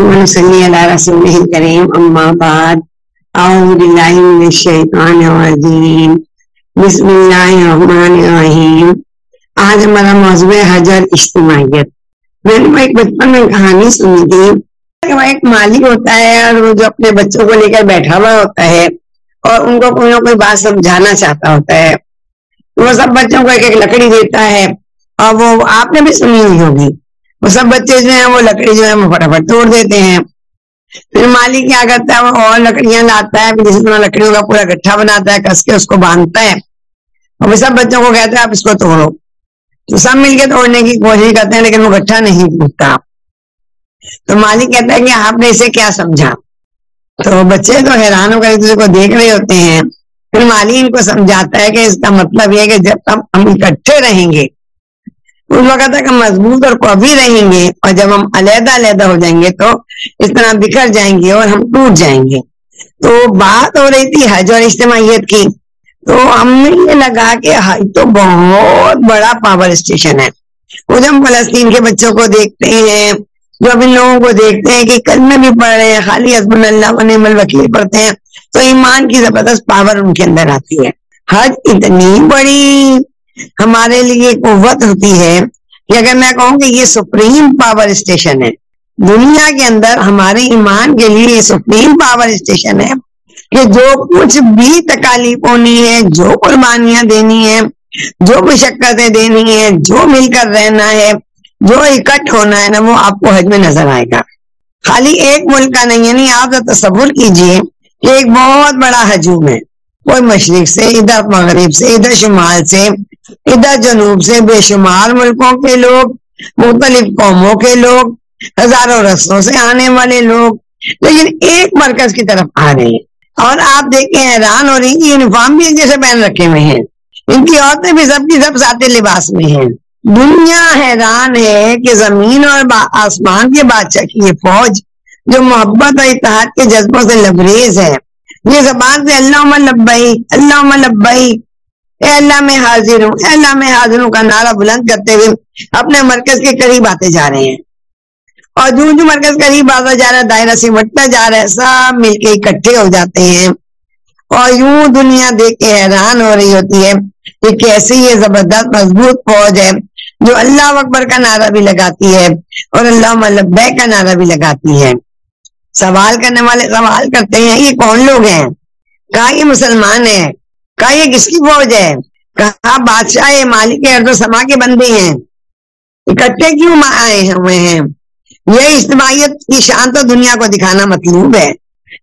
ونصلي على رسوله الكريم، أما بعد، أعوذ بالله من الشيطان الرجيم. بسم اللہ الرحمن الرحیم آج ہمارا موضوع ہے حج اور اجتماعیت. میں نے ایک بچپن میں کہانی سنی تھی۔ کہ وہ ایک مالی ہوتا ہے اور وہ جو اپنے بچوں کو لے کر بیٹھا ہوا ہوتا ہے اور ان کو کوئی نہ کوئی بات سمجھانا چاہتا ہوتا ہے۔ وہ سب بچوں کو ایک ایک لکڑی دیتا ہے اور وہ آپ نے بھی سنی ہوئی ہوگی۔ وہ سب بچے جو ہیں وہ لکڑی جو ہے وہ فٹافٹ توڑ دیتے ہیں۔ پھر مالی کیا کرتا ہے؟ وہ اور لکڑیاں لاتا ہے پھر طرح لکڑیوں کا پورا گٹھا بناتا ہے، کس کے اس کو باندھتا ہے۔ اور وہ سب بچوں کو کہتا ہے، آپ اس کو توڑو۔ تو سب مل کے توڑنے کی کوشش کرتے ہیں، لیکن وہ گٹھا نہیں ٹوٹتا۔ تو مالی کہتا ہے کہ آپ نے اسے کیا سمجھا؟ تو بچے تو حیران ہو کر ایک دوسرے کو دیکھ رہے ہوتے ہیں۔ پھر مالی ان کو سمجھاتا ہے کہ اس کا مطلب یہ کہ جب تک ہم اکٹھے رہیں گے اس وقت تک ہم مضبوط اور قوی رہیں گے اور جب ہم علیحدہ علیحدہ ہو جائیں گے تو اس طرح بکھر جائیں گے اور ہم ٹوٹ جائیں گے۔ تو بات ہو رہی تھی حج اور اجتماعیت کی۔ تو ہم نے یہ لگا کہ حج تو بہت بڑا پاور اسٹیشن ہے۔ وہ جب ہم فلسطین کے بچوں کو دیکھتے ہیں، جو اب ان لوگوں کو دیکھتے ہیں کہ کل میں بھی پڑھ رہے ہیں، خالی حسب اللہ نعم الوکیل پڑھتے ہیں۔ تو ایمان کی زبردست پاور ان کے اندر آتی ہے۔ حج اتنی بڑی ہمارے لیے قوت ہوتی ہے کہ اگر میں کہوں کہ یہ سپریم پاور اسٹیشن ہے، دنیا کے اندر ہمارے ایمان کے لیے یہ سپریم پاور اسٹیشن ہے کہ جو کچھ بھی تکالیف ہونی ہے جو قربانیاں دینی ہے جو مشقتیں دینی ہے جو مل کر رہنا ہے، جو اکٹھ ہونا ہے نا، وہ آپ کو حج میں نظر آئے گا۔ خالی ایک ملک کا نہیں یعنی آپ تصور کیجیے کہ ایک بہت بڑا ہجوم ہے۔ کوئی مشرق سے، ادھر مغرب سے، ادھر شمال سے ادھر جنوب سے بے شمار ملکوں کے لوگ، مختلف قوموں کے لوگ، ہزاروں رستوں سے آنے والے لوگ۔ لیکن ایک مرکز کی طرف آ رہے ہیں۔ اور آپ دیکھیں حیران ہو رہی یونیفارم بھی ایک جیسے پہن رکھے ہوئے ہیں۔ ان کی عورتیں بھی سب کی سب ساتھ لباس میں ہیں۔ دنیا حیران ہے کہ زمین اور آسمان کے بادشاہ کی یہ فوج جو محبت اور اتحاد کے جذبوں سے لبریز ہے۔ یہ زبان سے اللہ لبئی اللہ لبئی اے اللہ میں حاضر ہوں، اے اللہ میں حاضر ہوں، کا نعرہ بلند کرتے ہوئے اپنے مرکز کے قریب آتے جا رہے ہیں۔ اور جو جو مرکز قریب آتا جا رہا ہے، دائرہ سے بٹتا جا رہا ہے، سب مل کے اکٹھے ہو جاتے ہیں۔ اور یوں دنیا دیکھ کے حیران ہو رہی ہوتی ہے کہ کیسی یہ زبردست مضبوط فوج ہے، جو اللہ اکبر کا نعرہ بھی لگاتی ہے اور اللہ کا نعرہ بھی لگاتی ہے۔ سوال کرنے والے سوال کرتے ہیں، یہ کون لوگ ہیں؟ کہا یہ مسلمان ہیں؟ کہا، یہ کس کی فوج ہے؟ کہا، بادشاہ مالک ارد و سما کے بندے ہیں۔ اکٹھے کیوں آئے ہوئے ہیں؟ یہ اجتماعیت کی شان تو دنیا کو دکھانا مطلوب ہے۔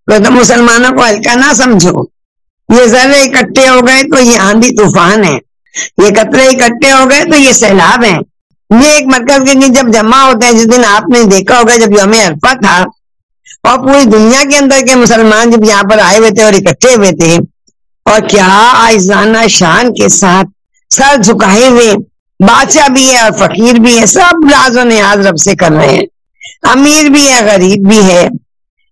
تو مسلمانوں کو ہلکا نہ سمجھو۔ یہ ذرے اکٹھے ہو گئے تو یہ آندھی طوفان ہے۔ یہ قطرے اکٹھے ہو گئے تو یہ سیلاب ہے۔ یہ ایک مرکز کے جب جمع ہوتے ہیں جس دن آپ نے دیکھا ہوگا جب یوم عرفہ تھا، اور پوری دنیا کے اندر کے مسلمان جب یہاں پر آئے ہوئے تھے اور اکٹھے ہوئے تھے اور کیا آئزانہ شان کے ساتھ سر جھکائے ہوئے بادشاہ بھی ہے اور فقیر بھی ہے، سب راز و نیاز رب سے کر رہے ہیں۔ امیر بھی ہے، غریب بھی ہے،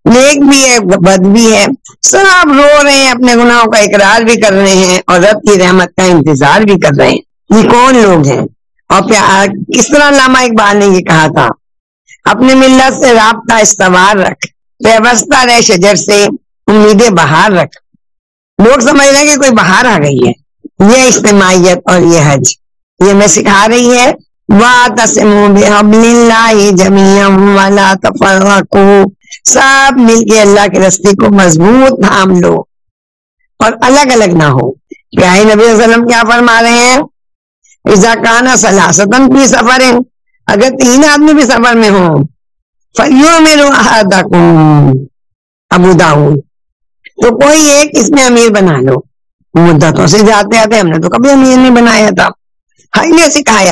نیک بھی ہے، بد بھی ہے۔ سب رو رہے ہیں، اپنے گناہوں کا اقرار بھی کر رہے ہیں اور رب کی رحمت کا انتظار بھی کر رہے ہیں۔ یہ کون لوگ ہیں؟ اور پیار کس طرح علامہ اقبال نے یہ کہا تھا اپنے ملت سے رابطہ استوار رکھ ویوستہ رہ شجر سے، امیدیں بہار رکھ۔ لوگ سمجھ رہے ہیں کہ کوئی باہر آ گئی ہے۔ یہ اجتماعیت اور یہ حج۔ یہ میں سکھا رہی ہے۔ سب مل کے اللہ کے رستے کو مضبوط تھام لو۔ اور الگ الگ نہ ہو۔ کیا نبی وسلم کیا فرما رہے ہیں؟ کانا سلاستن بھی سفر۔ ہے اگر تین آدمی بھی سفر میں ہوں فیوں میں ابو داؤد۔ تو کوئی ایک اس میں امیر بنا لو۔ مدتوں سے جاتے آتے، ہم نے تو کبھی امیر نہیں بنایا تھا۔ ہائی نے سکھایا۔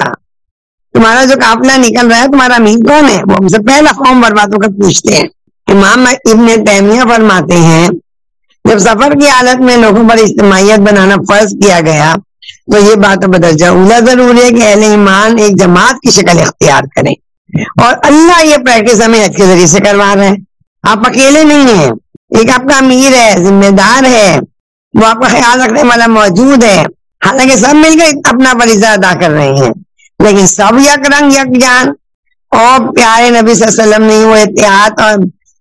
تمہارا جو قافلہ نکل رہا ہے، تمہارا امیر کون ہے؟ وہ ہم سے پہلا قوم بربادوں کا پوچھتے ہیں۔ امام ابن تیمیہ فرماتے ہیں، جب سفر کی حالت میں لوگوں پر اجتماعیت بنانا فرض کیا گیا، تو یہ بات بدرجہ اولا ضروری ہے کہ اہل ایمان ایک جماعت کی شکل اختیار کریں۔ اور اللہ یہ پریکٹس ہمیں حج کے ذریعے سے کروا رہے ہیں۔ آپ اکیلے نہیں ہیں۔ ایک آپ کا امیر ہے، ذمہ دار ہے، وہ آپ کا خیال رکھنے والا موجود ہے۔ حالانکہ سب مل کے اپنا فریضہ ادا کر رہے ہیں۔ لیکن سب یک رنگ، یک جان۔ اور پیارے نبی صلی اللہ علیہ وسلم نے وہ احتیاط اور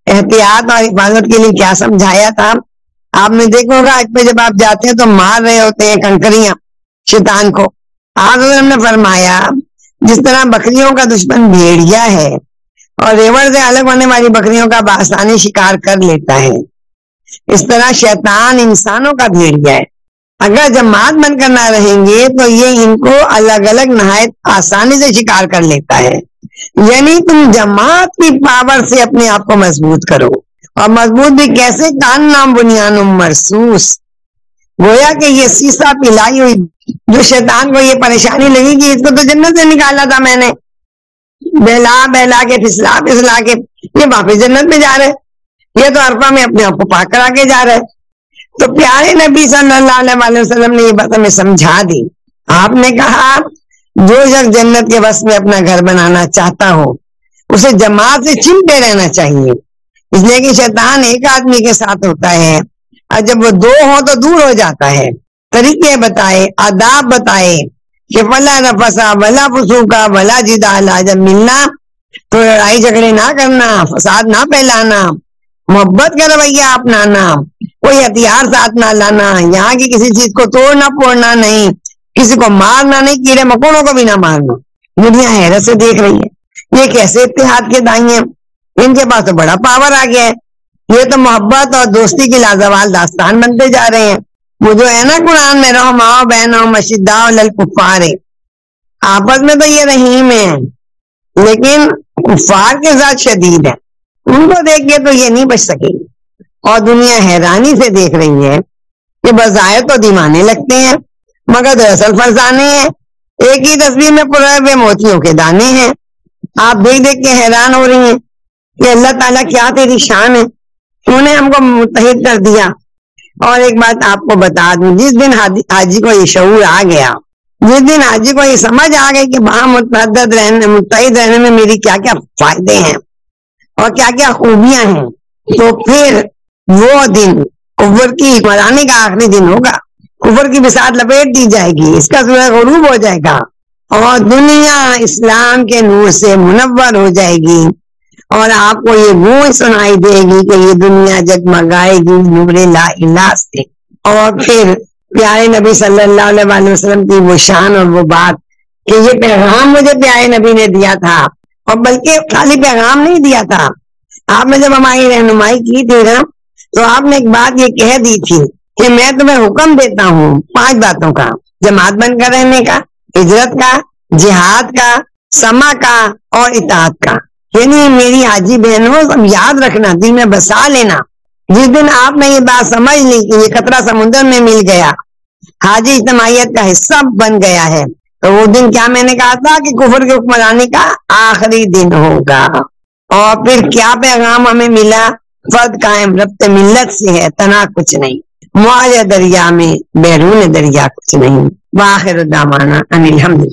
احتیاط اور حفاظت کے لیے کیا سمجھایا تھا؟ آپ نے دیکھو گا آج پہ جب آپ جاتے ہیں تو مار رہے ہوتے ہیں کنکریاں شیطان کو۔ آج نے فرمایا، جس طرح بکریوں کا دشمن بھیڑیا ہے اور ریور سے الگ ہونے والی بکریوں کا بآسانی شکار کر لیتا ہے۔ اس طرح شیطان انسانوں کا بھیڑیا ہے۔ اگر جماعت بن کر نہ رہیں گے تو یہ ان کو الگ الگ نہایت آسانی سے شکار کر لیتا ہے۔ یعنی تم جماعت کی پاور سے اپنے آپ کو مضبوط کرو۔ اور مضبوط بھی کیسے؟ کان نام بنیان مرسوس۔ گویا کہ یہ سیسا پلائی ہوئی جو شیطان کو یہ پریشانی لگی کہ اس کو تو جنت سے نکالا تھا میں نے۔ بہلا بہلا کے، پھسلا پھسلا کے۔ یہ واپس جنت میں جا رہے یہ تو عرفہ میں اپنے آپ کو پاک کرا کے جا رہے تو پیارے نبی صلی اللہ علیہ وسلم نے یہ بات ہمیں سمجھا دی۔ آپ نے کہا، جو شخص جنت کے بس میں اپنا گھر بنانا چاہتا ہو، اسے جماعت سے چمٹے رہنا چاہیے۔ اس لیے کہ شیطان ایک آدمی کے ساتھ ہوتا ہے۔ اور جب وہ دو ہو تو دور ہو جاتا ہے۔ طریقے بتائے، آداب بتائے۔ کہ فلا نفسا بلا پسو بلا جب ملنا، تو لڑائی جھگڑے نہ کرنا، فساد نہ پھیلانا، محبت کا رویہ اپنانا، کوئی ہتھیار ساتھ نہ لانا، یہاں کی کسی چیز کو توڑنا پھوڑنا نہیں، کسی کو مارنا نہیں، کیڑے مکوڑوں کو بھی نہ مارنا۔ دنیا حیرت سے دیکھ رہی ہے۔ یہ کیسے اتحاد کے دائیں ان کے پاس تو بڑا پاور آ گیا ہے۔ یہ تو محبت اور دوستی کی لازوال داستان بنتے جا رہے ہیں۔ وہ جو ہے نا قرآن میں رہو ماؤ بہنوں مشدہ للکفار۔ آپس میں تو یہ رحیم ہے لیکن کفار کے ساتھ شدید ہے ان کو دیکھ کے تو یہ نہیں بچ سکے۔ گی اور دنیا حیرانی سے دیکھ رہی ہے کہ بظاہر تو دیوانے لگتے ہیں، مگر دراصل فرزانے ہیں۔ ایک ہی تصویر میں پورے موتیوں کے دانے ہیں۔ آپ دیکھ دیکھ کے حیران ہو رہی ہیں کہ اللہ تعالیٰ کیا تیری شان ہے۔ انہوں نے ہم کو متحد کر دیا؟ اور ایک بات آپ کو بتا دوں، جس دن حاجی کو یہ شعور آ گیا، جس دن حاجی کو یہ سمجھ آ گئی کہ وہاں متحد رہنے متحد رہنے میں میری کیا کیا فائدے ہیں اور کیا کیا خوبیاں ہیں، تو پھر وہ دن کفر کی مرانے کا آخری دن ہوگا۔ کفر کی بساط لپیٹ دی جائے گی، اس کا سورہ غروب ہو جائے گا اور دنیا اسلام کے نور سے منور ہو جائے گی۔ اور آپ کو یہ گونج سنائی دے گی کہ یہ دنیا جگمگائے گی نور لا الہ سے۔ اور پھر پیارے نبی صلی اللہ علیہ وسلم کی وہ شان اور وہ بات کہ یہ پیغام مجھے پیارے نبی نے دیا تھا اور بلکہ خالی پیغام نہیں دیا تھا۔ آپ نے جب ہماری رہنمائی کی تھی نا، تو آپ نے ایک بات یہ کہہ دی تھی کہ میں تمہیں حکم دیتا ہوں پانچ باتوں کا، جماعت بن کر رہنے کا، ہجرت کا، جہاد کا سما کا اور اطاعت کا۔ یعنی میری حاجی بہنوں سب یاد رکھنا، دل میں بسا لینا۔ جس دن آپ نے یہ بات سمجھ لی کہ یہ قطرہ سمندر میں مل گیا، حاجی اجتماعیت کا حصہ بن گیا ہے۔ تو وہ دن کیا میں نے کہا تھا کہ کفر کے حکمرانی کا آخری دن ہوگا۔ اور پھر کیا پیغام ہمیں ملا؟ فرد قائم، ربط ملت سے ہے، تنا کچھ نہیں۔ معاہدہ دریا میں، بیرون دریا کچھ نہیں۔ واخر دامانہ ان الحمد